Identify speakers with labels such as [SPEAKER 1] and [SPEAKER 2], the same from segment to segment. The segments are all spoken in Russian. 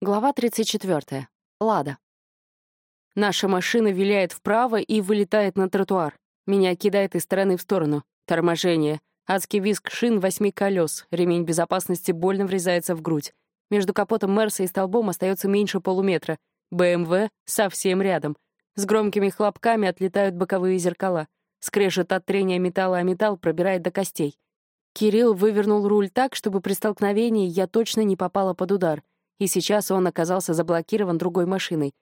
[SPEAKER 1] Глава 34. Лада. Наша машина виляет вправо и вылетает на тротуар. Меня кидает из стороны в сторону. Торможение. Адский визг шин восьми колес. Ремень безопасности больно врезается в грудь. Между капотом Мерса и столбом остается меньше полуметра. БМВ совсем рядом. С громкими хлопками отлетают боковые зеркала. Скрежет от трения металла о металл пробирает до костей. Кирилл вывернул руль так, чтобы при столкновении я точно не попала под удар — и сейчас он оказался заблокирован другой машиной.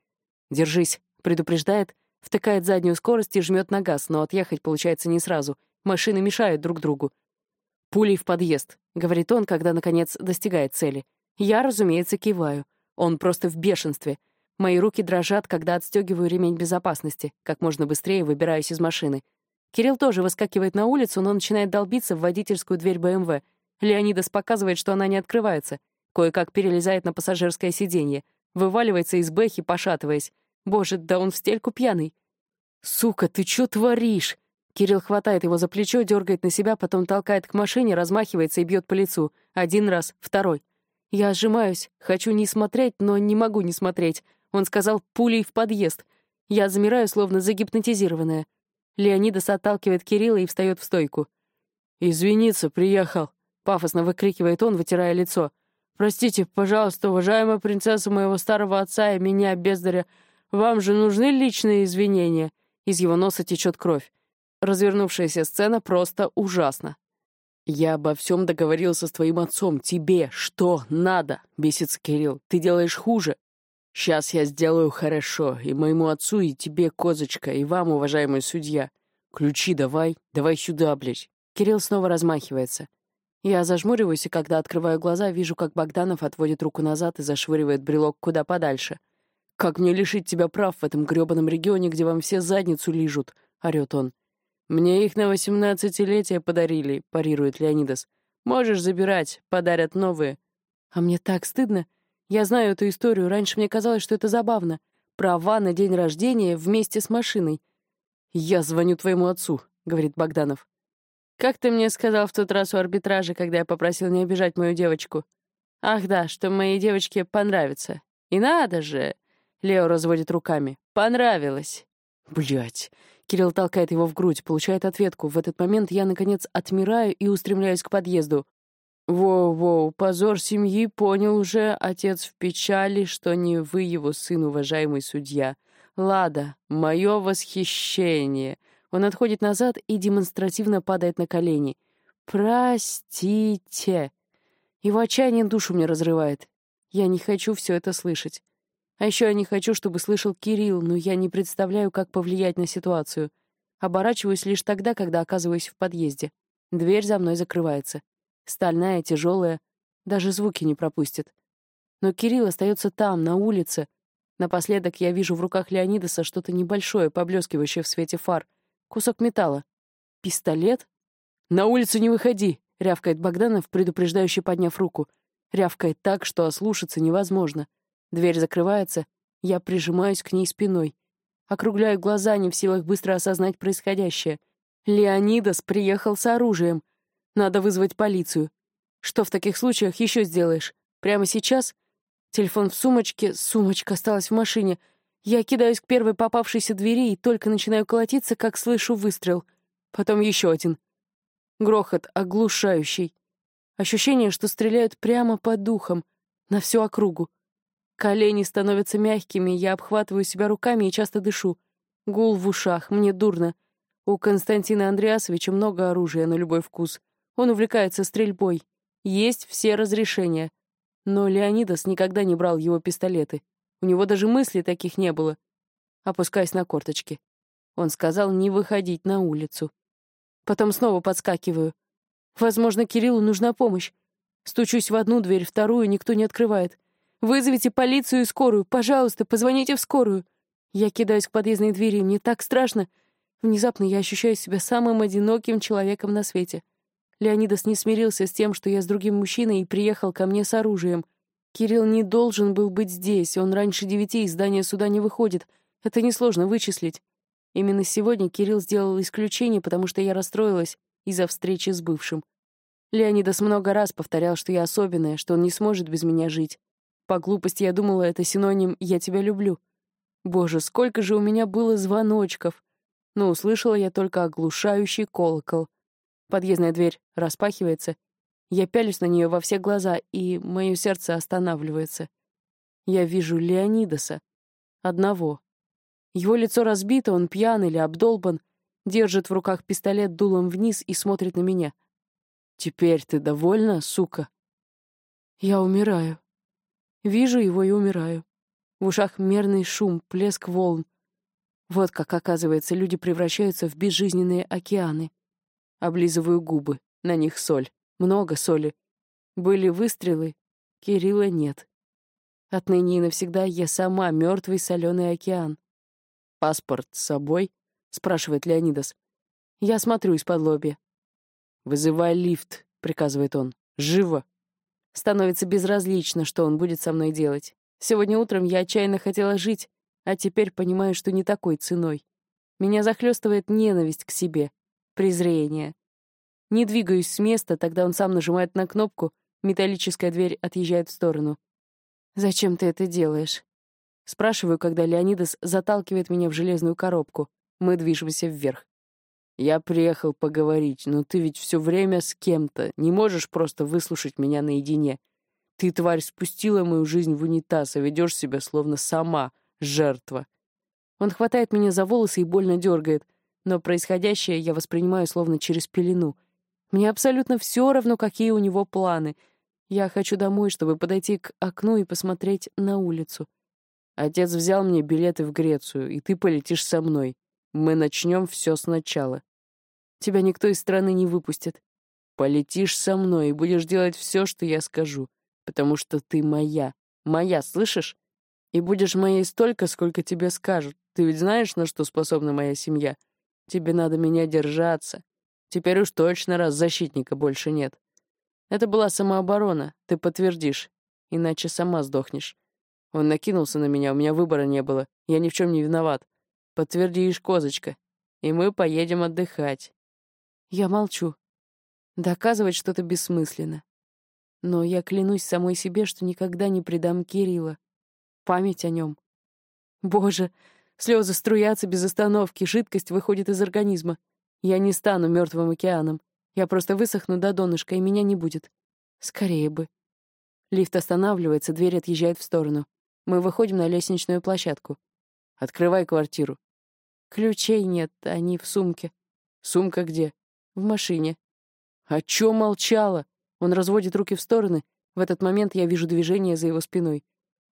[SPEAKER 1] «Держись», — предупреждает, втыкает заднюю скорость и жмет на газ, но отъехать получается не сразу. Машины мешают друг другу. «Пулей в подъезд», — говорит он, когда, наконец, достигает цели. Я, разумеется, киваю. Он просто в бешенстве. Мои руки дрожат, когда отстегиваю ремень безопасности, как можно быстрее выбираюсь из машины. Кирилл тоже выскакивает на улицу, но начинает долбиться в водительскую дверь БМВ. Леонидас показывает, что она не открывается. Кое-как перелезает на пассажирское сиденье. Вываливается из бэхи, пошатываясь. Боже, да он в стельку пьяный. «Сука, ты чё творишь?» Кирилл хватает его за плечо, дергает на себя, потом толкает к машине, размахивается и бьет по лицу. Один раз, второй. Я сжимаюсь, хочу не смотреть, но не могу не смотреть. Он сказал «пулей в подъезд». Я замираю, словно загипнотизированная. Леонидас отталкивает Кирилла и встает в стойку. «Извиниться приехал», — пафосно выкрикивает он, вытирая лицо. Простите, пожалуйста, уважаемая принцесса моего старого отца и меня, бездаря, вам же нужны личные извинения?» Из его носа течет кровь. Развернувшаяся сцена просто ужасна. «Я обо всем договорился с твоим отцом. Тебе что надо?» — бесится Кирилл. «Ты делаешь хуже. Сейчас я сделаю хорошо. И моему отцу, и тебе, козочка, и вам, уважаемый судья. Ключи давай, давай сюда, блядь». Кирилл снова размахивается. Я зажмуриваюсь, и когда открываю глаза, вижу, как Богданов отводит руку назад и зашвыривает брелок куда подальше. «Как мне лишить тебя прав в этом грёбаном регионе, где вам все задницу лижут?» — орёт он. «Мне их на восемнадцатилетие подарили», — парирует Леонидас. «Можешь забирать, подарят новые». А мне так стыдно. Я знаю эту историю, раньше мне казалось, что это забавно. Права на день рождения вместе с машиной. «Я звоню твоему отцу», — говорит Богданов. Как ты мне сказал в тот раз у арбитража, когда я попросил не обижать мою девочку? Ах да, что моей девочке понравится. И надо же! Лео разводит руками. Понравилось. Блять. Кирилл толкает его в грудь, получает ответку. В этот момент я, наконец, отмираю и устремляюсь к подъезду. «Воу-воу, позор семьи, понял уже, отец в печали, что не вы его сын, уважаемый судья. Лада, мое восхищение. Он отходит назад и демонстративно падает на колени. «Простите!» Его отчаяние душу мне разрывает. Я не хочу все это слышать. А еще я не хочу, чтобы слышал Кирилл, но я не представляю, как повлиять на ситуацию. Оборачиваюсь лишь тогда, когда оказываюсь в подъезде. Дверь за мной закрывается. Стальная, тяжелая, даже звуки не пропустит. Но Кирилл остается там, на улице. Напоследок я вижу в руках Леонидаса что-то небольшое, поблескивающее в свете фар. Кусок металла. Пистолет? «На улицу не выходи!» — рявкает Богданов, предупреждающе подняв руку. Рявкает так, что ослушаться невозможно. Дверь закрывается, я прижимаюсь к ней спиной. Округляю глаза, не в силах быстро осознать происходящее. Леонидас приехал с оружием. Надо вызвать полицию. Что в таких случаях еще сделаешь? Прямо сейчас? Телефон в сумочке, сумочка осталась в машине — я кидаюсь к первой попавшейся двери и только начинаю колотиться, как слышу выстрел. Потом еще один. Грохот оглушающий. Ощущение, что стреляют прямо по духам, на всю округу. Колени становятся мягкими, я обхватываю себя руками и часто дышу. Гул в ушах, мне дурно. У Константина Андреасовича много оружия на любой вкус. Он увлекается стрельбой. Есть все разрешения. Но Леонидас никогда не брал его пистолеты. У него даже мыслей таких не было. Опускаясь на корточки. Он сказал не выходить на улицу. Потом снова подскакиваю. Возможно, Кириллу нужна помощь. Стучусь в одну дверь, вторую никто не открывает. «Вызовите полицию и скорую! Пожалуйста, позвоните в скорую!» Я кидаюсь к подъездной двери, мне так страшно. Внезапно я ощущаю себя самым одиноким человеком на свете. Леонидас не смирился с тем, что я с другим мужчиной и приехал ко мне с оружием. Кирилл не должен был быть здесь, он раньше девяти из здания суда не выходит. Это несложно вычислить. Именно сегодня Кирилл сделал исключение, потому что я расстроилась из-за встречи с бывшим. Леонидас много раз повторял, что я особенная, что он не сможет без меня жить. По глупости я думала, это синоним «я тебя люблю». Боже, сколько же у меня было звоночков! Но услышала я только оглушающий колокол. Подъездная дверь распахивается. Я пялюсь на нее во все глаза, и мое сердце останавливается. Я вижу Леонидаса. Одного. Его лицо разбито, он пьян или обдолбан, держит в руках пистолет дулом вниз и смотрит на меня. «Теперь ты довольна, сука?» Я умираю. Вижу его и умираю. В ушах мерный шум, плеск волн. Вот как, оказывается, люди превращаются в безжизненные океаны. Облизываю губы, на них соль, много соли. Были выстрелы, Кирилла нет. Отныне и навсегда я сама мертвый соленый океан. «Паспорт с собой?» — спрашивает Леонидас. Я смотрю из-под лобья. «Вызывай лифт», — приказывает он. «Живо!» Становится безразлично, что он будет со мной делать. Сегодня утром я отчаянно хотела жить, а теперь понимаю, что не такой ценой. Меня захлестывает ненависть к себе, презрение. Не двигаюсь с места, тогда он сам нажимает на кнопку, металлическая дверь отъезжает в сторону. «Зачем ты это делаешь?» Спрашиваю, когда Леонидас заталкивает меня в железную коробку. Мы движемся вверх. «Я приехал поговорить, но ты ведь все время с кем-то. Не можешь просто выслушать меня наедине. Ты, тварь, спустила мою жизнь в унитаз, а ведешь себя словно сама жертва». Он хватает меня за волосы и больно дергает, но происходящее я воспринимаю словно через пелену. Мне абсолютно все равно, какие у него планы. Я хочу домой, чтобы подойти к окну и посмотреть на улицу. Отец взял мне билеты в Грецию, и ты полетишь со мной. Мы начнем все сначала. Тебя никто из страны не выпустит. Полетишь со мной и будешь делать все, что я скажу, потому что ты моя. Моя, слышишь? И будешь моей столько, сколько тебе скажут. Ты ведь знаешь, на что способна моя семья? Тебе надо меня держаться. Теперь уж точно раз защитника больше нет. Это была самооборона, ты подтвердишь. Иначе сама сдохнешь. Он накинулся на меня, у меня выбора не было. Я ни в чем не виноват. Подтвердишь, козочка. И мы поедем отдыхать. Я молчу. Доказывать что-то бессмысленно. Но я клянусь самой себе, что никогда не предам Кирилла. Память о нем. Боже, слезы струятся без остановки, жидкость выходит из организма. Я не стану мертвым океаном. Я просто высохну до донышка, и меня не будет. Скорее бы. Лифт останавливается, дверь отъезжает в сторону. Мы выходим на лестничную площадку. «Открывай квартиру», Ключей нет, они в сумке. Сумка где? В машине. О чем молчала? Он разводит руки в стороны. В этот момент я вижу движение за его спиной.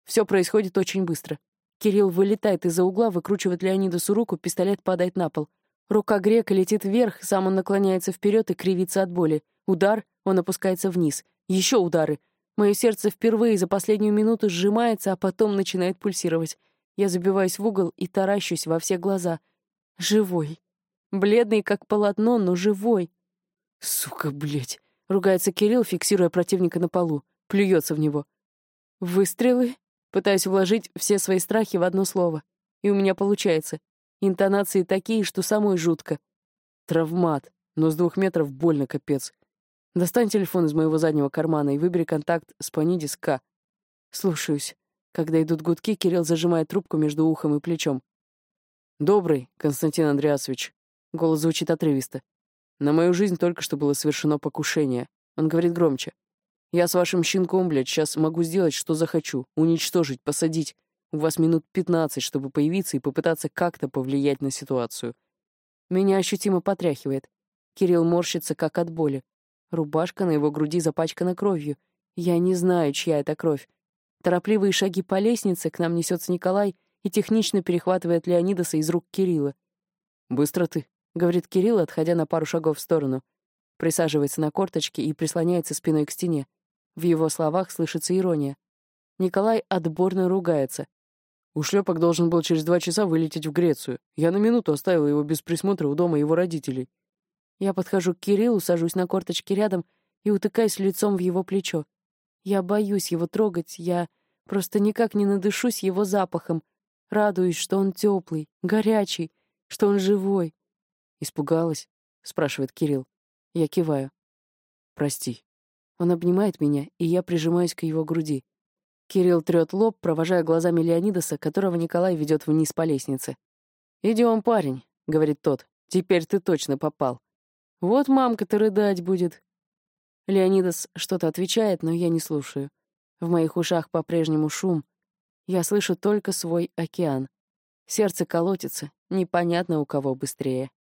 [SPEAKER 1] Все происходит очень быстро. Кирилл вылетает из-за угла, выкручивает Леонидасу руку, пистолет падает на пол. Рука грека летит вверх, сам он наклоняется вперед и кривится от боли. Удар, он опускается вниз. Еще удары. Мое сердце впервые за последнюю минуту сжимается, а потом начинает пульсировать. Я забиваюсь в угол и таращусь во все глаза. Живой. Бледный, как полотно, но живой. «Сука, блядь!» — ругается Кирилл, фиксируя противника на полу. Плюется в него. Выстрелы? Пытаюсь вложить все свои страхи в одно слово. И у меня получается. Интонации такие, что самой жутко. Травмат. Но с двух метров больно капец. Достань телефон из моего заднего кармана и выбери контакт с Панидис К. Слушаюсь. Когда идут гудки, Кирилл зажимает трубку между ухом и плечом. «Добрый, Константин Андреасович». Голос звучит отрывисто. «На мою жизнь только что было совершено покушение». Он говорит громче. «Я с вашим щенком, блядь, сейчас могу сделать, что захочу. Уничтожить, посадить. У вас минут пятнадцать, чтобы появиться и попытаться как-то повлиять на ситуацию». Меня ощутимо потряхивает. Кирилл морщится, как от боли. Рубашка на его груди запачкана кровью. Я не знаю, чья это кровь. Торопливые шаги по лестнице, к нам несется Николай и технично перехватывает Леонидаса из рук Кирилла. «Быстро ты», — говорит Кирилл, отходя на пару шагов в сторону. Присаживается на корточки и прислоняется спиной к стене. В его словах слышится ирония. Николай отборно ругается. Ушлепок должен был через два часа вылететь в Грецию. Я на минуту оставил его без присмотра у дома его родителей. Я подхожу к Кириллу, сажусь на корточки рядом и утыкаюсь лицом в его плечо. Я боюсь его трогать, я просто никак не надышусь его запахом, радуюсь, что он теплый, горячий, что он живой. «Испугалась?» — спрашивает Кирилл. Я киваю. «Прости». Он обнимает меня, и я прижимаюсь к его груди. Кирилл трет лоб, провожая глазами Леонидаса, которого Николай ведет вниз по лестнице. «Идем, парень», — говорит тот, — «теперь ты точно попал. Вот мамка-то рыдать будет». Леонидас что-то отвечает, но я не слушаю. В моих ушах по-прежнему шум. Я слышу только свой океан. Сердце колотится, непонятно у кого быстрее.